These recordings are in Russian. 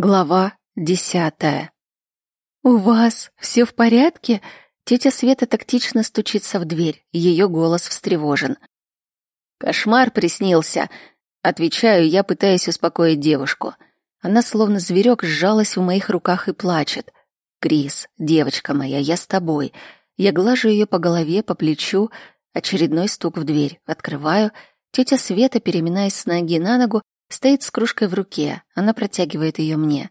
Глава десятая. «У вас все в порядке?» Тетя Света тактично стучится в дверь, ее голос встревожен. «Кошмар приснился», — отвечаю я, пытаясь успокоить девушку. Она словно зверек сжалась в моих руках и плачет. «Крис, девочка моя, я с тобой». Я глажу ее по голове, по плечу. Очередной стук в дверь. Открываю. Тетя Света, переминаясь с ноги на ногу, Стоит с кружкой в руке, она протягивает ее мне.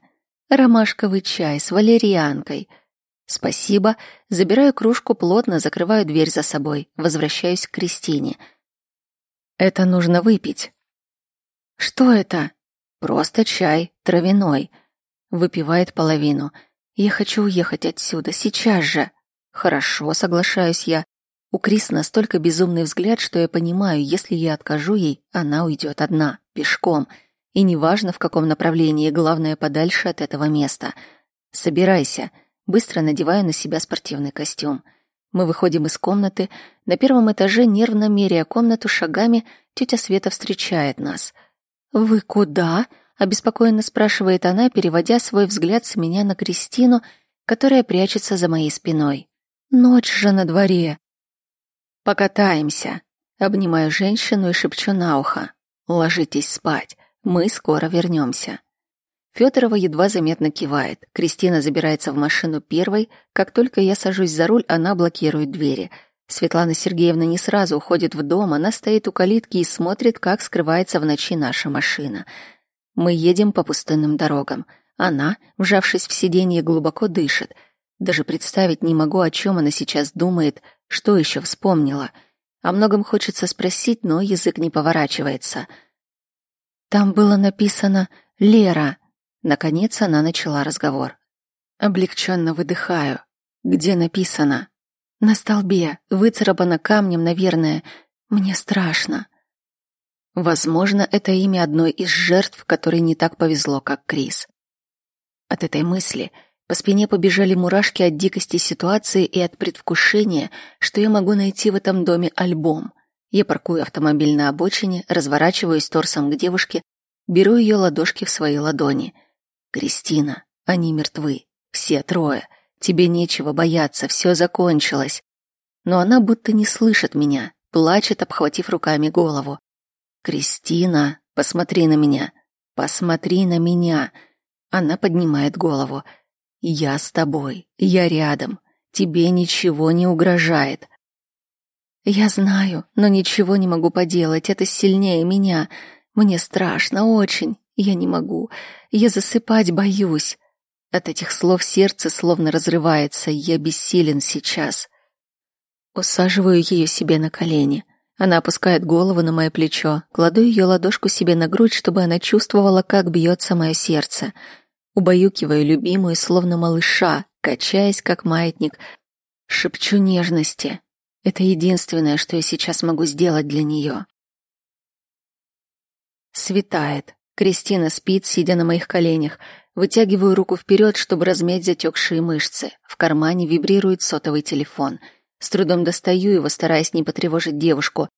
Ромашковый чай с валерьянкой. Спасибо. Забираю кружку плотно, закрываю дверь за собой, возвращаюсь к Кристине. Это нужно выпить. Что это? Просто чай, травяной. Выпивает половину. Я хочу уехать отсюда, сейчас же. Хорошо, соглашаюсь я. У Крис настолько безумный взгляд, что я понимаю, если я откажу ей, она уйдет одна пешком. И неважно, в каком направлении, главное, подальше от этого места. Собирайся. Быстро надеваю на себя спортивный костюм. Мы выходим из комнаты. На первом этаже, нервно меряя комнату шагами, тетя Света встречает нас. «Вы куда?» — обеспокоенно спрашивает она, переводя свой взгляд с меня на Кристину, которая прячется за моей спиной. «Ночь же на дворе!» «Покатаемся!» Обнимаю женщину и шепчу на ухо. Ложитесь спать. Мы скоро вернемся. Федорова едва заметно кивает. Кристина забирается в машину первой. Как только я сажусь за руль, она блокирует двери. Светлана Сергеевна не сразу уходит в дом, она стоит у калитки и смотрит, как скрывается в ночи наша машина. Мы едем по пустынным дорогам. Она, вжавшись в сиденье, глубоко дышит. Даже представить не могу, о чем она сейчас думает, что еще вспомнила — о многом хочется спросить, но язык не поворачивается. Там было написано «Лера». Наконец она начала разговор. Облегченно выдыхаю. Где написано? На столбе, выцарапано камнем, наверное. Мне страшно. Возможно, это имя одной из жертв, которой не так повезло, как Крис. От этой мысли по спине побежали мурашки от дикости ситуации и от предвкушения, что я могу найти в этом доме альбом. Я паркую автомобиль на обочине, разворачиваюсь торсом к девушке, беру ее ладошки в свои ладони. «Кристина, они мертвы. Все трое. Тебе нечего бояться, все закончилось». Но она будто не слышит меня, плачет, обхватив руками голову. «Кристина, посмотри на меня. Посмотри на меня». Она поднимает голову. Я с тобой, я рядом. Тебе ничего не угрожает. Я знаю, но ничего не могу поделать. Это сильнее меня. Мне страшно очень. Я не могу. Я засыпать боюсь. От этих слов сердце словно разрывается. Я бессилен сейчас. Усаживаю ее себе на колени. Она опускает голову на мое плечо, кладу ее ладошку себе на грудь, чтобы она чувствовала, как бьется мое сердце — убаюкиваю любимую, словно малыша, качаясь, как маятник, шепчу нежности. Это единственное, что я сейчас могу сделать для нее. Светает. Кристина спит, сидя на моих коленях. Вытягиваю руку вперед, чтобы размять затекшие мышцы. В кармане вибрирует сотовый телефон. С трудом достаю его, стараясь не потревожить девушку.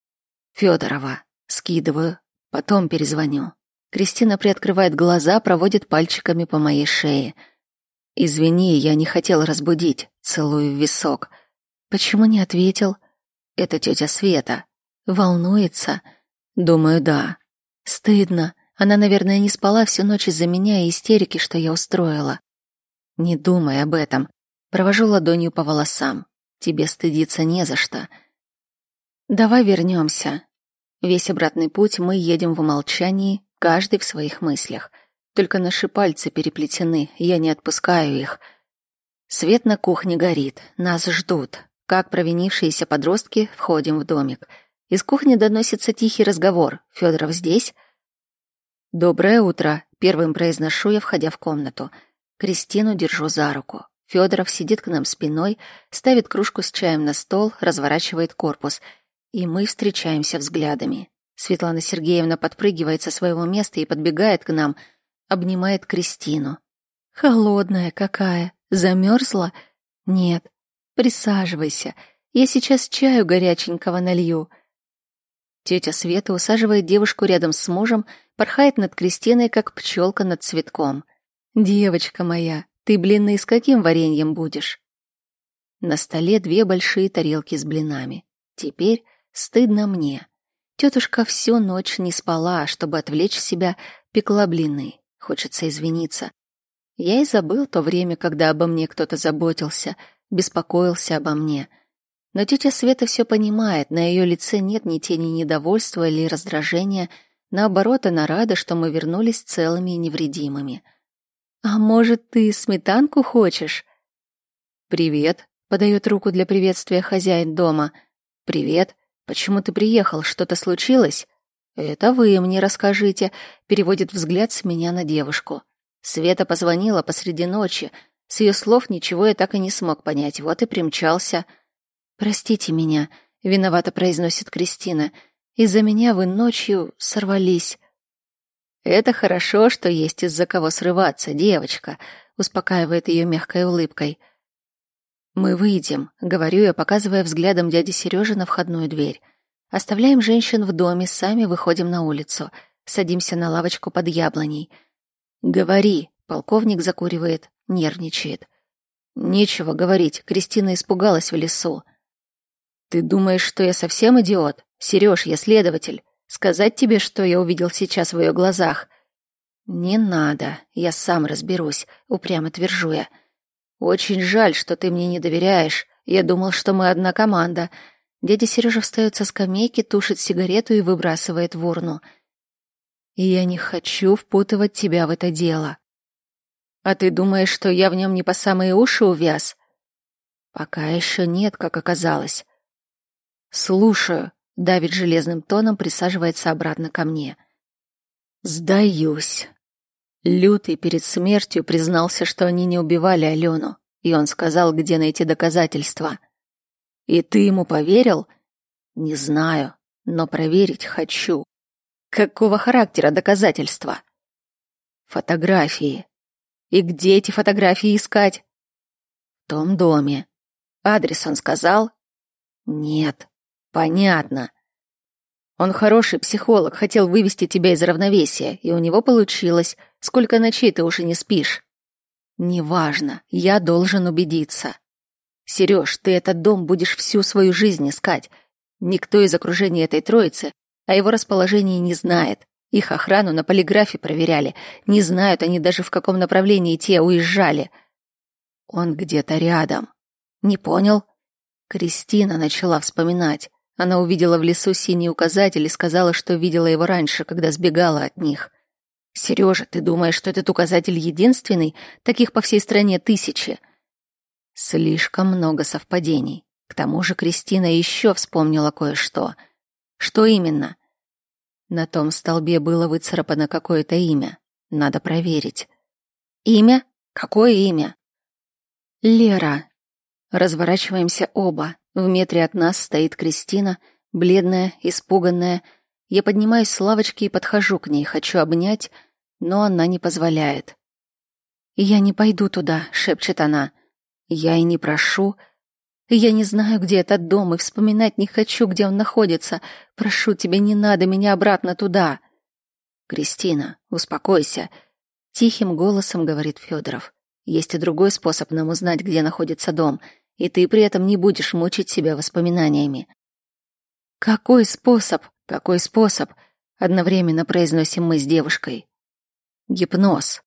Федорова. Скидываю. Потом перезвоню. Кристина приоткрывает глаза, проводит пальчиками по моей шее. «Извини, я не хотел разбудить», — целую в висок. «Почему не ответил?» «Это тетя Света. Волнуется?» «Думаю, да. Стыдно. Она, наверное, не спала всю ночь из-за меня и истерики, что я устроила. Не думай об этом. Провожу ладонью по волосам. Тебе стыдиться не за что. Давай вернемся. Весь обратный путь мы едем в молчании, каждый в своих мыслях. Только наши пальцы переплетены, я не отпускаю их. Свет на кухне горит, нас ждут. Как провинившиеся подростки входим в домик. Из кухни доносится тихий разговор. Федоров здесь? Доброе утро, первым произношу я, входя в комнату. Кристину держу за руку. Федоров сидит к нам спиной, ставит кружку с чаем на стол, разворачивает корпус, и мы встречаемся взглядами. Светлана Сергеевна подпрыгивает со своего места и подбегает к нам, обнимает Кристину. Холодная какая, замерзла? Нет. Присаживайся. Я сейчас чаю горяченького налью. Тетя Света усаживает девушку рядом с мужем, порхает над Кристиной, как пчелка над цветком. Девочка моя, ты блины с каким вареньем будешь? На столе две большие тарелки с блинами. Теперь стыдно мне. Тетушка всю ночь не спала, чтобы отвлечь себя, пекла блины. Хочется извиниться. Я и забыл то время, когда обо мне кто-то заботился, беспокоился обо мне. Но тетя Света все понимает, на ее лице нет ни тени недовольства или раздражения. Наоборот, она рада, что мы вернулись целыми и невредимыми. «А может, ты сметанку хочешь?» «Привет», — подает руку для приветствия хозяин дома. «Привет. Почему ты приехал? Что-то случилось?» «Это вы мне расскажите», — переводит взгляд с меня на девушку. Света позвонила посреди ночи. С ее слов ничего я так и не смог понять, вот и примчался. «Простите меня», — виновато произносит Кристина. «Из-за меня вы ночью сорвались». «Это хорошо, что есть из-за кого срываться, девочка», — успокаивает ее мягкой улыбкой. «Мы выйдем», — говорю я, показывая взглядом дяди Сережи на входную дверь. Оставляем женщин в доме, сами выходим на улицу. Садимся на лавочку под яблоней. «Говори», — полковник закуривает, нервничает. «Нечего говорить, Кристина испугалась в лесу». «Ты думаешь, что я совсем идиот? Сереж, я следователь. Сказать тебе, что я увидел сейчас в ее глазах?» «Не надо, я сам разберусь», — упрямо твержу я. «Очень жаль, что ты мне не доверяешь. Я думал, что мы одна команда». Дядя Сережа встает со скамейки, тушит сигарету и выбрасывает в урну. «Я не хочу впутывать тебя в это дело». «А ты думаешь, что я в нем не по самые уши увяз?» «Пока еще нет, как оказалось». «Слушаю», Давид железным тоном присаживается обратно ко мне. «Сдаюсь». Лютый перед смертью признался, что они не убивали Алену, и он сказал, где найти доказательства. «И ты ему поверил?» «Не знаю, но проверить хочу». «Какого характера доказательства?» «Фотографии». «И где эти фотографии искать?» «В том доме». «Адрес он сказал?» «Нет». Понятно. Он хороший психолог, хотел вывести тебя из равновесия, и у него получилось. Сколько ночей ты уже не спишь? Неважно, я должен убедиться. Сереж, ты этот дом будешь всю свою жизнь искать. Никто из окружения этой троицы о его расположении не знает. Их охрану на полиграфе проверяли. Не знают они даже, в каком направлении те уезжали. Он где-то рядом. Не понял? Кристина начала вспоминать. Она увидела в лесу синий указатель и сказала, что видела его раньше, когда сбегала от них. «Сережа, ты думаешь, что этот указатель единственный? Таких по всей стране тысячи». Слишком много совпадений. К тому же Кристина еще вспомнила кое-что. Что именно? На том столбе было выцарапано какое-то имя. Надо проверить. Имя? Какое имя? Лера. Разворачиваемся оба. В метре от нас стоит Кристина, бледная, испуганная. Я поднимаюсь с лавочки и подхожу к ней, хочу обнять, но она не позволяет. «Я не пойду туда», — шепчет она. «Я и не прошу. Я не знаю, где этот дом, и вспоминать не хочу, где он находится. Прошу тебя, не надо меня обратно туда». «Кристина, успокойся», — тихим голосом говорит Федоров. «Есть и другой способ нам узнать, где находится дом — и ты при этом не будешь мучить себя воспоминаниями. Какой способ? Какой способ? Одновременно произносим мы с девушкой. Гипноз.